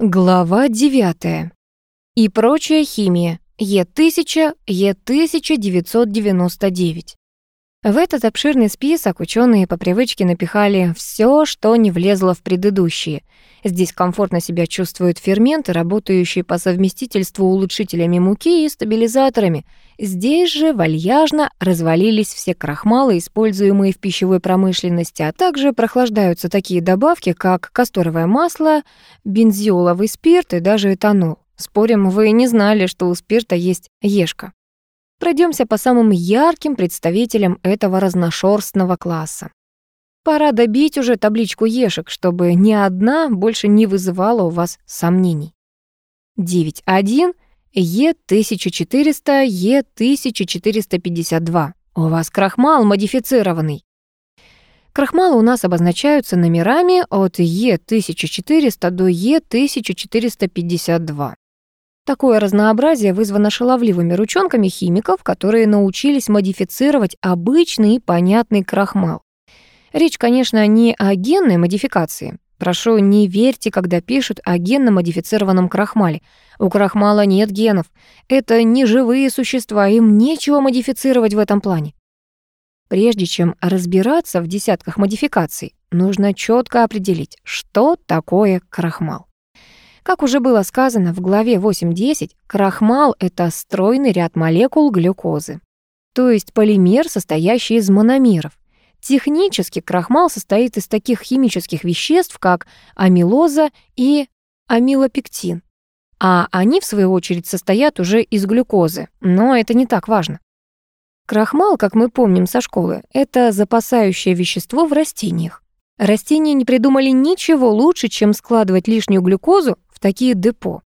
Глава 9. И прочая химия. Е1000, Е1999. В этот обширный список ученые по привычке напихали все, что не влезло в предыдущие. Здесь комфортно себя чувствуют ферменты, работающие по совместительству улучшителями муки и стабилизаторами. Здесь же вальяжно развалились все крахмалы, используемые в пищевой промышленности, а также прохлаждаются такие добавки, как касторовое масло, бензиоловый спирт и даже этанол. Спорим, вы не знали, что у спирта есть ешка. Пройдемся по самым ярким представителям этого разношерстного класса. Пора добить уже табличку ешек, чтобы ни одна больше не вызывала у вас сомнений. 9.1, Е1400, Е1452. У вас крахмал модифицированный. Крахмалы у нас обозначаются номерами от Е1400 до Е1452. Такое разнообразие вызвано шаловливыми ручонками химиков, которые научились модифицировать обычный и понятный крахмал. Речь, конечно, не о генной модификации. Прошу, не верьте, когда пишут о генно-модифицированном крахмале. У крахмала нет генов. Это не живые существа, им нечего модифицировать в этом плане. Прежде чем разбираться в десятках модификаций, нужно четко определить, что такое крахмал. Как уже было сказано в главе 8.10, крахмал — это стройный ряд молекул глюкозы, то есть полимер, состоящий из мономеров. Технически крахмал состоит из таких химических веществ, как амилоза и амилопектин. А они, в свою очередь, состоят уже из глюкозы, но это не так важно. Крахмал, как мы помним со школы, это запасающее вещество в растениях. Растения не придумали ничего лучше, чем складывать лишнюю глюкозу в такие депо.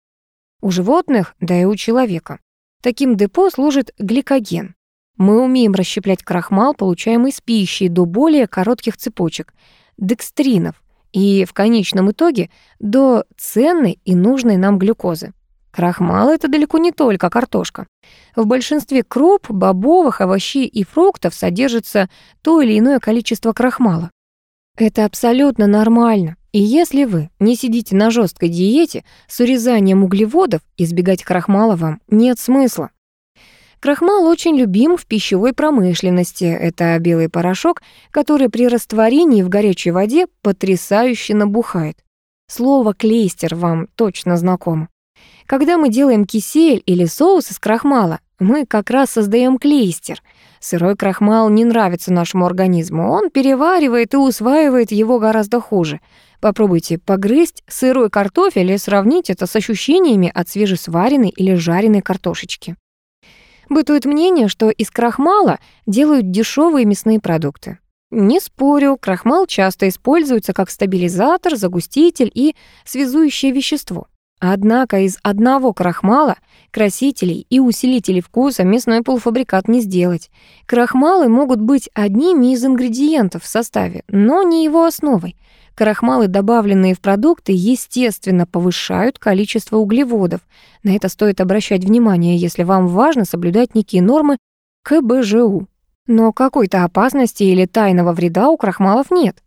У животных, да и у человека. Таким депо служит гликоген. Мы умеем расщеплять крахмал, получаемый из пищи, до более коротких цепочек — декстринов, и в конечном итоге до ценной и нужной нам глюкозы. Крахмал — это далеко не только картошка. В большинстве круп, бобовых, овощей и фруктов содержится то или иное количество крахмала. Это абсолютно нормально. И если вы не сидите на жесткой диете с урезанием углеводов, избегать крахмала вам нет смысла. Крахмал очень любим в пищевой промышленности. Это белый порошок, который при растворении в горячей воде потрясающе набухает. Слово «клейстер» вам точно знакомо. Когда мы делаем кисель или соус из крахмала, мы как раз создаем клейстер — Сырой крахмал не нравится нашему организму. Он переваривает и усваивает его гораздо хуже. Попробуйте погрызть сырой картофель и сравнить это с ощущениями от свежесваренной или жареной картошечки. Бытует мнение, что из крахмала делают дешевые мясные продукты. Не спорю, крахмал часто используется как стабилизатор, загуститель и связующее вещество. Однако из одного крахмала, красителей и усилителей вкуса мясной полуфабрикат не сделать. Крахмалы могут быть одними из ингредиентов в составе, но не его основой. Крахмалы, добавленные в продукты, естественно, повышают количество углеводов. На это стоит обращать внимание, если вам важно соблюдать некие нормы КБЖУ. Но какой-то опасности или тайного вреда у крахмалов нет.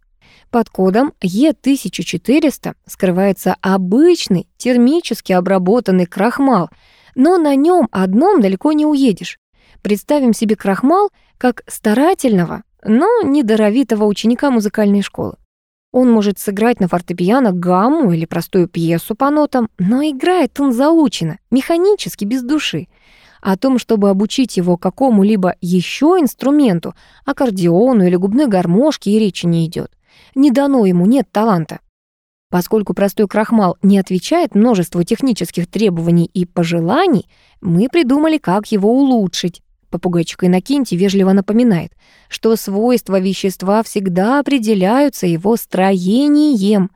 Под кодом Е1400 скрывается обычный термически обработанный крахмал, но на нем одном далеко не уедешь. Представим себе крахмал как старательного, но недоровитого ученика музыкальной школы. Он может сыграть на фортепиано гамму или простую пьесу по нотам, но играет он заучено, механически, без души. О том, чтобы обучить его какому-либо еще инструменту, аккордеону или губной гармошке, и речи не идет. Не дано ему, нет таланта. Поскольку простой крахмал не отвечает множеству технических требований и пожеланий, мы придумали, как его улучшить. Попугайчик Иннокентий вежливо напоминает, что свойства вещества всегда определяются его строением.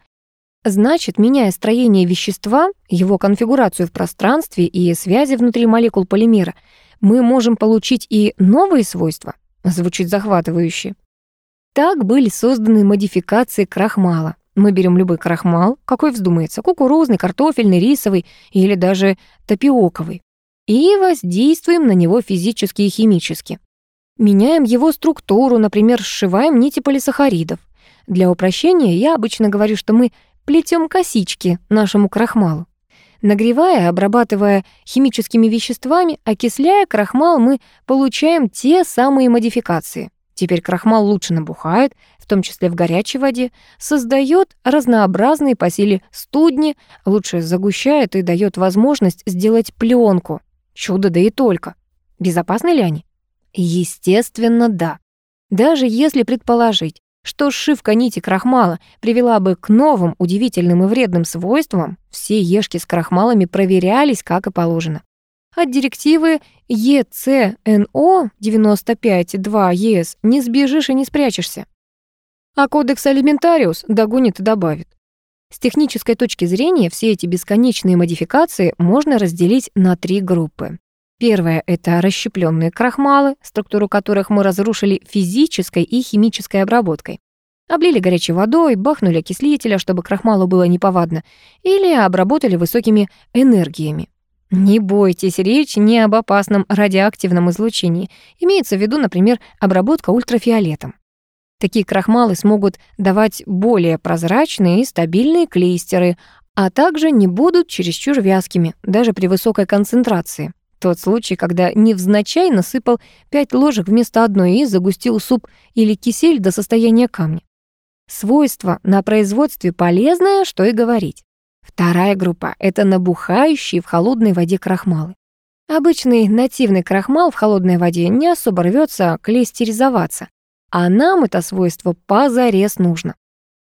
Значит, меняя строение вещества, его конфигурацию в пространстве и связи внутри молекул полимера, мы можем получить и новые свойства. Звучит захватывающе. Так были созданы модификации крахмала. Мы берем любой крахмал, какой вздумается, кукурузный, картофельный, рисовый или даже тапиоковый, и воздействуем на него физически и химически. Меняем его структуру, например, сшиваем нити полисахаридов. Для упрощения я обычно говорю, что мы плетем косички нашему крахмалу. Нагревая, обрабатывая химическими веществами, окисляя крахмал, мы получаем те самые модификации. Теперь крахмал лучше набухает, в том числе в горячей воде, создает разнообразные по силе студни, лучше загущает и дает возможность сделать пленку. Чудо да и только. Безопасны ли они? Естественно, да. Даже если предположить, что сшивка нити крахмала привела бы к новым удивительным и вредным свойствам, все ешки с крахмалами проверялись как и положено. От директивы ЕЦНО 95.2 не сбежишь и не спрячешься. А кодекс Алиментариус догонит и добавит. С технической точки зрения все эти бесконечные модификации можно разделить на три группы. Первое — это расщепленные крахмалы, структуру которых мы разрушили физической и химической обработкой. Облили горячей водой, бахнули окислителя, чтобы крахмалу было неповадно, или обработали высокими энергиями. Не бойтесь, речь не об опасном радиоактивном излучении. Имеется в виду, например, обработка ультрафиолетом. Такие крахмалы смогут давать более прозрачные и стабильные клейстеры, а также не будут чересчур вязкими, даже при высокой концентрации. Тот случай, когда невзначай насыпал 5 ложек вместо одной и загустил суп или кисель до состояния камня. Свойство на производстве полезное, что и говорить. Вторая группа — это набухающие в холодной воде крахмалы. Обычный нативный крахмал в холодной воде не особо рвется клейстеризоваться, а нам это свойство позарез нужно.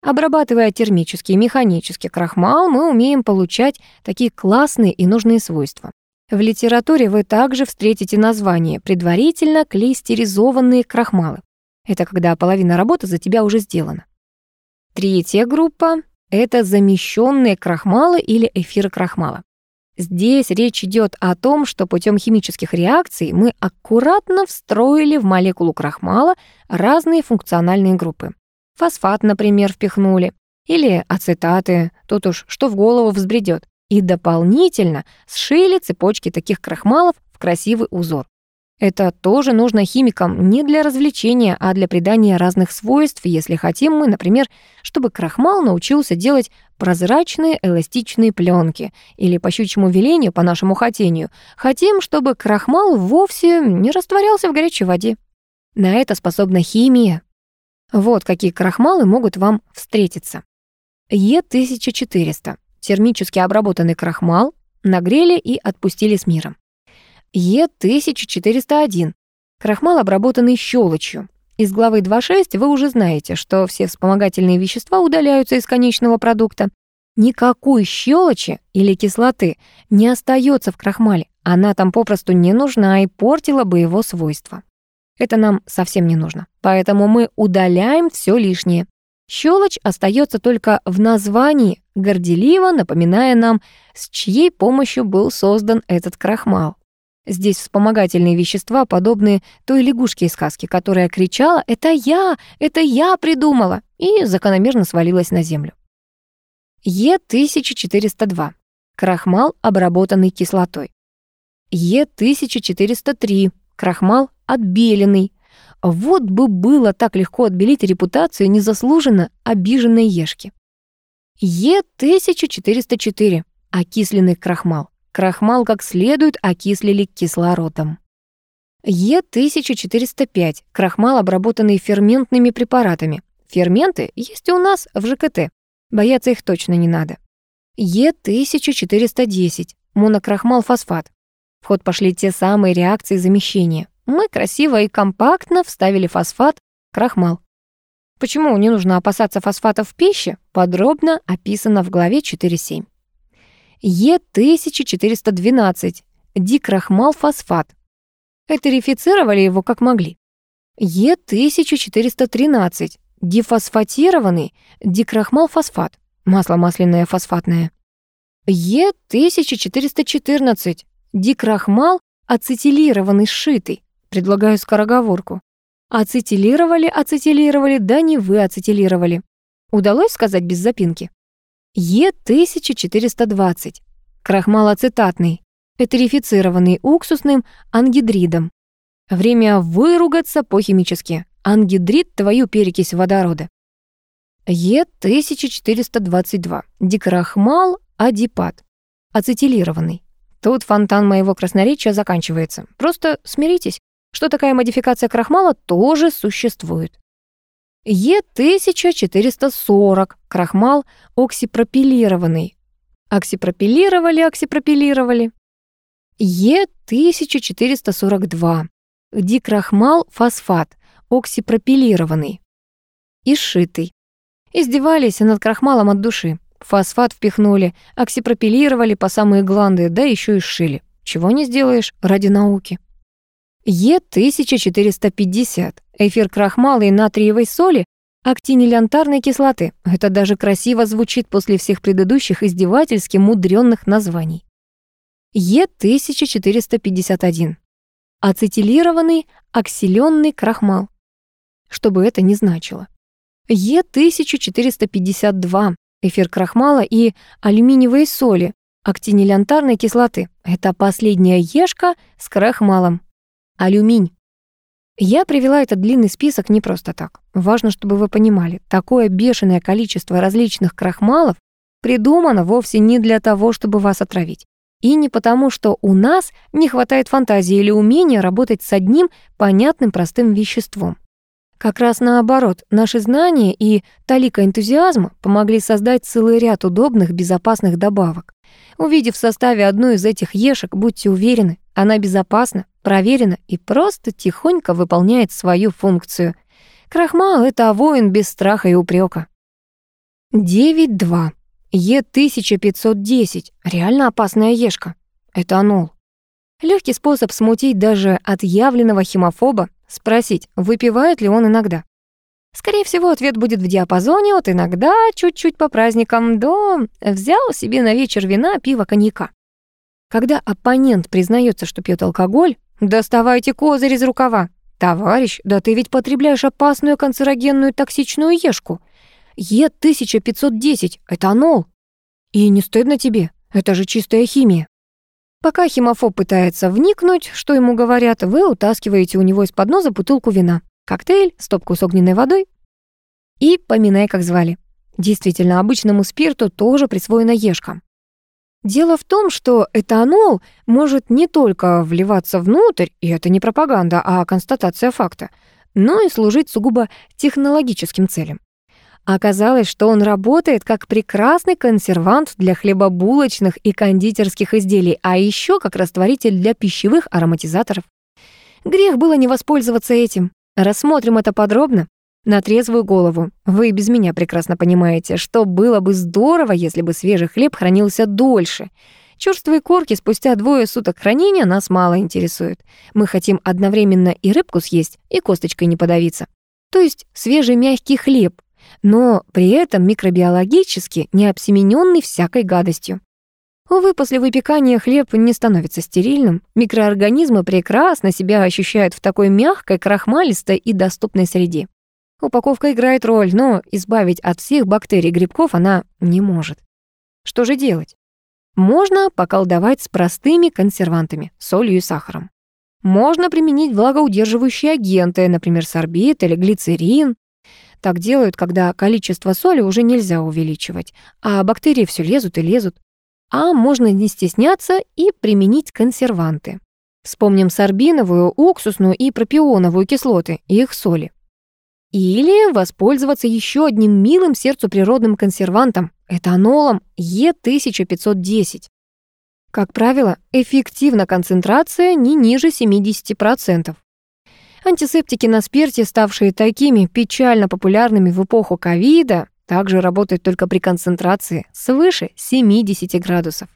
Обрабатывая термический и механический крахмал, мы умеем получать такие классные и нужные свойства. В литературе вы также встретите название «предварительно клейстеризованные крахмалы». Это когда половина работы за тебя уже сделана. Третья группа — это замещенные крахмалы или эфиры крахмала. Здесь речь идет о том, что путем химических реакций мы аккуратно встроили в молекулу крахмала разные функциональные группы. Фосфат, например, впихнули, или ацетаты, тут уж что в голову взбредет, и дополнительно сшили цепочки таких крахмалов в красивый узор. Это тоже нужно химикам не для развлечения, а для придания разных свойств, если хотим мы, например, чтобы крахмал научился делать прозрачные эластичные пленки, или по щучьему велению, по нашему хотению, хотим, чтобы крахмал вовсе не растворялся в горячей воде. На это способна химия. Вот какие крахмалы могут вам встретиться. Е1400. Термически обработанный крахмал нагрели и отпустили с миром. Е1401. Крахмал, обработанный щелочью. Из главы 2.6 вы уже знаете, что все вспомогательные вещества удаляются из конечного продукта. Никакой щелочи или кислоты не остается в крахмале. Она там попросту не нужна и портила бы его свойства. Это нам совсем не нужно. Поэтому мы удаляем все лишнее. Щелочь остается только в названии, горделиво напоминая нам, с чьей помощью был создан этот крахмал. Здесь вспомогательные вещества, подобные той лягушке из сказки, которая кричала «Это я! Это я придумала!» и закономерно свалилась на землю. Е1402. Крахмал, обработанный кислотой. Е1403. Крахмал, отбеленный. Вот бы было так легко отбелить репутацию незаслуженно обиженной ешки. Е1404. Окисленный крахмал. Крахмал как следует окислили кислородом. Е1405. Крахмал, обработанный ферментными препаратами. Ферменты есть у нас в ЖКТ. Бояться их точно не надо. Е1410. Монокрахмал-фосфат. В ход пошли те самые реакции замещения. Мы красиво и компактно вставили фосфат, крахмал. Почему не нужно опасаться фосфатов в пище, подробно описано в главе 4.7. Е1412, дикрахмал-фосфат. Этерифицировали его как могли. Е1413, дифосфатированный дикрахмал-фосфат, масло масляное фосфатное. Е1414, дикрахмал ацетилированный сшитый. Предлагаю скороговорку. Ацетилировали, ацетилировали, да не вы ацетилировали. Удалось сказать без запинки? Е1420. Крахмал ацетатный, этерифицированный уксусным ангидридом. Время выругаться по-химически. Ангидрид — твою перекись водорода. Е1422. Дикрахмал адипат. Ацетилированный. Тут фонтан моего красноречия заканчивается. Просто смиритесь, что такая модификация крахмала тоже существует. Е1440. Крахмал оксипропилированный. Оксипропилировали, оксипропилировали. Е1442. Дикрахмал фосфат, оксипропилированный. И сшитый. Издевались над крахмалом от души. Фосфат впихнули, оксипропилировали по самые гланды, да еще и сшили. Чего не сделаешь ради науки. Е1450. Эфир крахмала и натриевой соли, актинилянтарной кислоты. Это даже красиво звучит после всех предыдущих издевательски мудрённых названий. Е1451. Ацетилированный оксилённый крахмал. Что бы это ни значило. Е1452. Эфир крахмала и алюминиевой соли, актинилянтарной кислоты. Это последняя ешка с крахмалом. Алюминь. Я привела этот длинный список не просто так. Важно, чтобы вы понимали, такое бешеное количество различных крахмалов придумано вовсе не для того, чтобы вас отравить. И не потому, что у нас не хватает фантазии или умения работать с одним понятным простым веществом. Как раз наоборот, наши знания и талика энтузиазма помогли создать целый ряд удобных, безопасных добавок. Увидев в составе одну из этих ешек, будьте уверены, она безопасна, проверена и просто тихонько выполняет свою функцию. Крахмал — это воин без страха и упрека. 9.2. Е1510. Реально опасная ешка. Этанол. Легкий способ смутить даже отъявленного химофоба Спросить, выпивает ли он иногда. Скорее всего, ответ будет в диапазоне от иногда, чуть-чуть по праздникам, до взял себе на вечер вина, пива, коньяка. Когда оппонент признается, что пьет алкоголь, доставайте козырь из рукава. Товарищ, да ты ведь потребляешь опасную канцерогенную токсичную ешку. Е1510, этанол. И не стыдно тебе, это же чистая химия. Пока химофоб пытается вникнуть, что ему говорят, вы утаскиваете у него из-под носа бутылку вина, коктейль, стопку с огненной водой и поминай, как звали. Действительно, обычному спирту тоже присвоена ешка. Дело в том, что этанол может не только вливаться внутрь, и это не пропаганда, а констатация факта, но и служить сугубо технологическим целям. Оказалось, что он работает как прекрасный консервант для хлебобулочных и кондитерских изделий, а еще как растворитель для пищевых ароматизаторов. Грех было не воспользоваться этим. Рассмотрим это подробно. На трезвую голову. Вы без меня прекрасно понимаете, что было бы здорово, если бы свежий хлеб хранился дольше. Чёрствые корки спустя двое суток хранения нас мало интересуют. Мы хотим одновременно и рыбку съесть, и косточкой не подавиться. То есть свежий мягкий хлеб, но при этом микробиологически не обсемененный всякой гадостью. Увы, после выпекания хлеб не становится стерильным. Микроорганизмы прекрасно себя ощущают в такой мягкой, крахмалистой и доступной среде. Упаковка играет роль, но избавить от всех бактерий грибков она не может. Что же делать? Можно поколдовать с простыми консервантами, солью и сахаром. Можно применить влагоудерживающие агенты, например, сорбит или глицерин. Так делают, когда количество соли уже нельзя увеличивать, а бактерии все лезут и лезут. А можно не стесняться и применить консерванты. Вспомним сорбиновую, уксусную и пропионовую кислоты и их соли. Или воспользоваться еще одним милым сердцу природным консервантом – этанолом Е1510. Как правило, эффективна концентрация не ниже 70%. Антисептики на спирте, ставшие такими печально популярными в эпоху ковида, также работают только при концентрации свыше 70 градусов.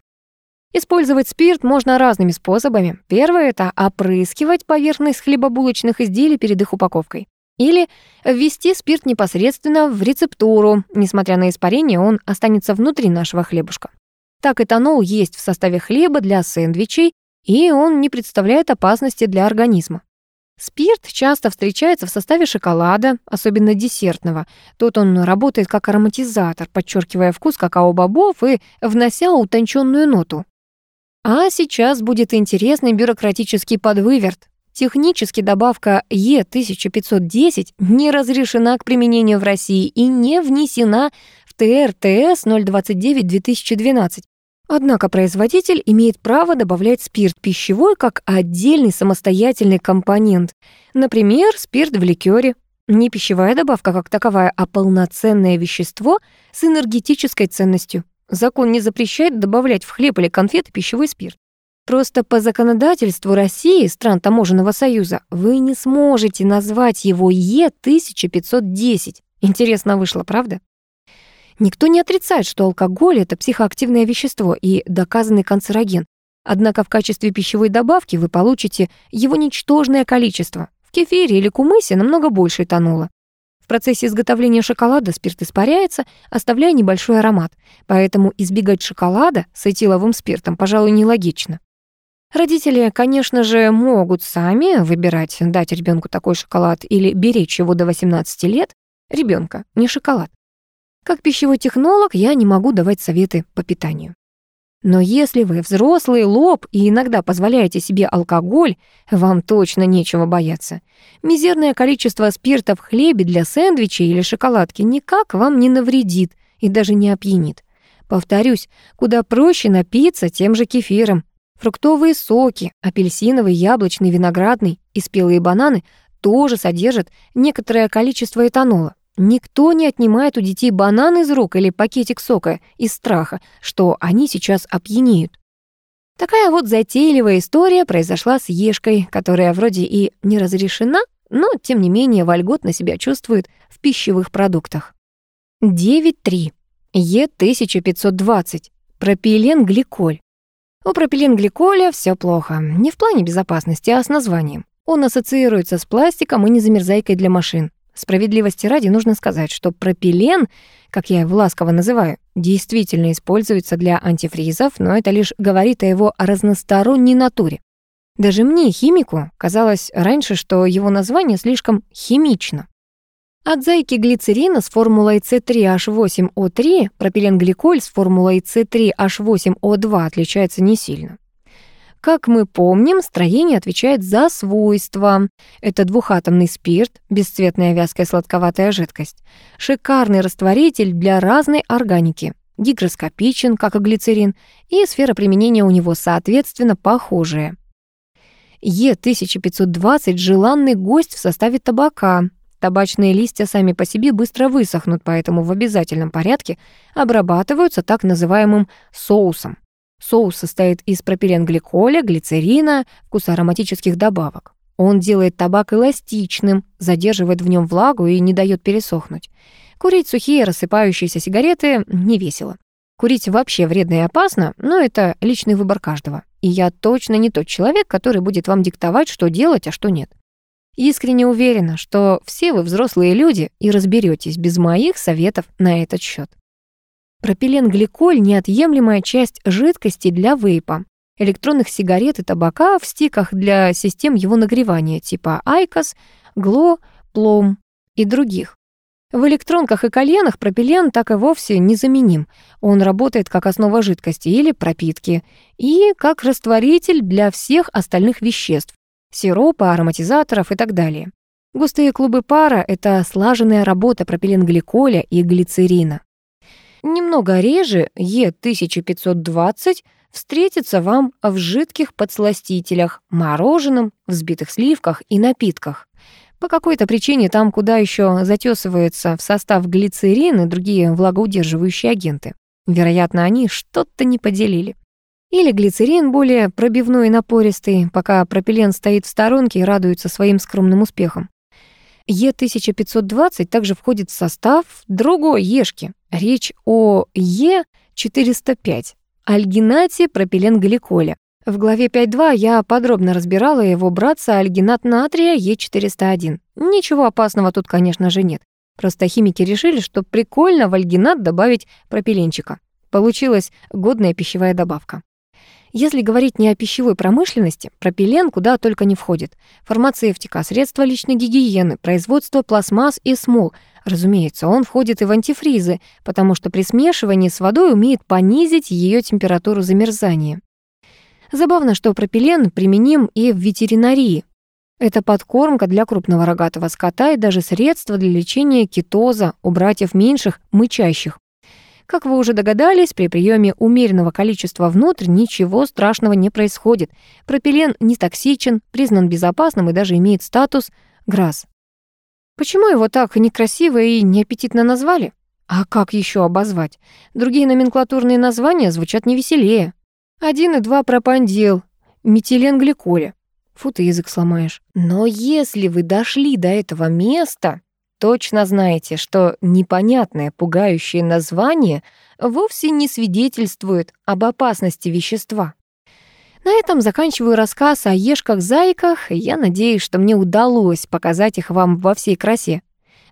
Использовать спирт можно разными способами. Первое — это опрыскивать поверхность хлебобулочных изделий перед их упаковкой. Или ввести спирт непосредственно в рецептуру. Несмотря на испарение, он останется внутри нашего хлебушка. Так этанол есть в составе хлеба для сэндвичей, и он не представляет опасности для организма. Спирт часто встречается в составе шоколада, особенно десертного. Тут он работает как ароматизатор, подчеркивая вкус какао-бобов и внося утонченную ноту. А сейчас будет интересный бюрократический подвыверт. Технически добавка Е1510 не разрешена к применению в России и не внесена в ТР-ТС 029-2012. Однако производитель имеет право добавлять спирт пищевой как отдельный самостоятельный компонент. Например, спирт в ликёре. Не пищевая добавка как таковая, а полноценное вещество с энергетической ценностью. Закон не запрещает добавлять в хлеб или конфеты пищевой спирт. Просто по законодательству России, стран таможенного союза, вы не сможете назвать его Е1510. Интересно вышло, правда? Никто не отрицает, что алкоголь — это психоактивное вещество и доказанный канцероген. Однако в качестве пищевой добавки вы получите его ничтожное количество. В кефире или кумысе намного больше этанола. В процессе изготовления шоколада спирт испаряется, оставляя небольшой аромат, поэтому избегать шоколада с этиловым спиртом, пожалуй, нелогично. Родители, конечно же, могут сами выбирать, дать ребенку такой шоколад или беречь его до 18 лет. Ребенка, не шоколад. Как пищевой технолог я не могу давать советы по питанию. Но если вы взрослый лоб и иногда позволяете себе алкоголь, вам точно нечего бояться. Мизерное количество спирта в хлебе для сэндвичей или шоколадки никак вам не навредит и даже не опьянит. Повторюсь, куда проще напиться тем же кефиром, Фруктовые соки, апельсиновый, яблочный, виноградный и спелые бананы тоже содержат некоторое количество этанола. Никто не отнимает у детей банан из рук или пакетик сока из страха, что они сейчас опьянеют. Такая вот затейливая история произошла с Ешкой, которая вроде и не разрешена, но тем не менее вольготно себя чувствует в пищевых продуктах. 9.3. Е1520. Пропиленгликоль. У пропиленгликоля все плохо. Не в плане безопасности, а с названием. Он ассоциируется с пластиком и незамерзайкой для машин. Справедливости ради нужно сказать, что пропилен, как я его ласково называю, действительно используется для антифризов, но это лишь говорит о его разносторонней натуре. Даже мне, химику, казалось раньше, что его название слишком химично. От зайки глицерина с формулой C3H8O3 пропиленгликоль с формулой C3H8O2 отличается не сильно. Как мы помним, строение отвечает за свойства. Это двухатомный спирт, бесцветная вязкая сладковатая жидкость. Шикарный растворитель для разной органики. Гигроскопичен, как и глицерин, и сфера применения у него, соответственно, похожая. Е1520 – желанный гость в составе табака, Табачные листья сами по себе быстро высохнут, поэтому в обязательном порядке обрабатываются так называемым соусом. Соус состоит из пропиленгликоля, глицерина, вкусоароматических добавок. Он делает табак эластичным, задерживает в нем влагу и не дает пересохнуть. Курить сухие рассыпающиеся сигареты не весело. Курить вообще вредно и опасно, но это личный выбор каждого. И я точно не тот человек, который будет вам диктовать, что делать, а что нет. Искренне уверена, что все вы взрослые люди и разберетесь без моих советов на этот счет. Пропиленгликоль — неотъемлемая часть жидкости для вейпа, электронных сигарет и табака в стиках для систем его нагревания типа ICOS, GLO, PLOM и других. В электронках и коленах пропилен так и вовсе незаменим. Он работает как основа жидкости или пропитки и как растворитель для всех остальных веществ, сиропа, ароматизаторов и так далее. Густые клубы пара — это слаженная работа пропиленгликоля и глицерина. Немного реже Е1520 встретится вам в жидких подсластителях, мороженом, взбитых сливках и напитках. По какой-то причине там, куда еще затесывается в состав глицерин и другие влагоудерживающие агенты. Вероятно, они что-то не поделили. Или глицерин более пробивной и напористый, пока пропилен стоит в сторонке и радуется своим скромным успехам. Е1520 также входит в состав другой ешки. Речь о Е405, альгинате пропиленгликоля. В главе 5.2 я подробно разбирала его братца альгинат натрия Е401. Ничего опасного тут, конечно же, нет. Просто химики решили, что прикольно в альгинат добавить пропиленчика. Получилась годная пищевая добавка. Если говорить не о пищевой промышленности, пропилен куда только не входит. Фармацевтика, средства личной гигиены, производство пластмасс и смол. Разумеется, он входит и в антифризы, потому что при смешивании с водой умеет понизить ее температуру замерзания. Забавно, что пропилен применим и в ветеринарии. Это подкормка для крупного рогатого скота и даже средство для лечения кетоза у братьев меньших, мычащих. Как вы уже догадались, при приеме умеренного количества внутрь ничего страшного не происходит. Пропилен не токсичен, признан безопасным и даже имеет статус ГРАС. Почему его так некрасиво и неаппетитно назвали? А как еще обозвать? Другие номенклатурные названия звучат невеселее. Один и два пропандил, метиленгликоля. Фу, ты язык сломаешь. Но если вы дошли до этого места, точно знаете, что непонятное, пугающее название вовсе не свидетельствует об опасности вещества. На этом заканчиваю рассказ о ешках-зайках, и я надеюсь, что мне удалось показать их вам во всей красе.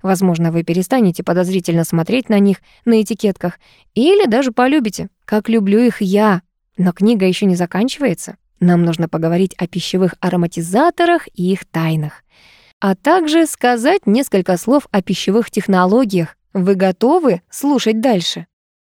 Возможно, вы перестанете подозрительно смотреть на них на этикетках или даже полюбите, как люблю их я. Но книга еще не заканчивается. Нам нужно поговорить о пищевых ароматизаторах и их тайнах, а также сказать несколько слов о пищевых технологиях. Вы готовы слушать дальше?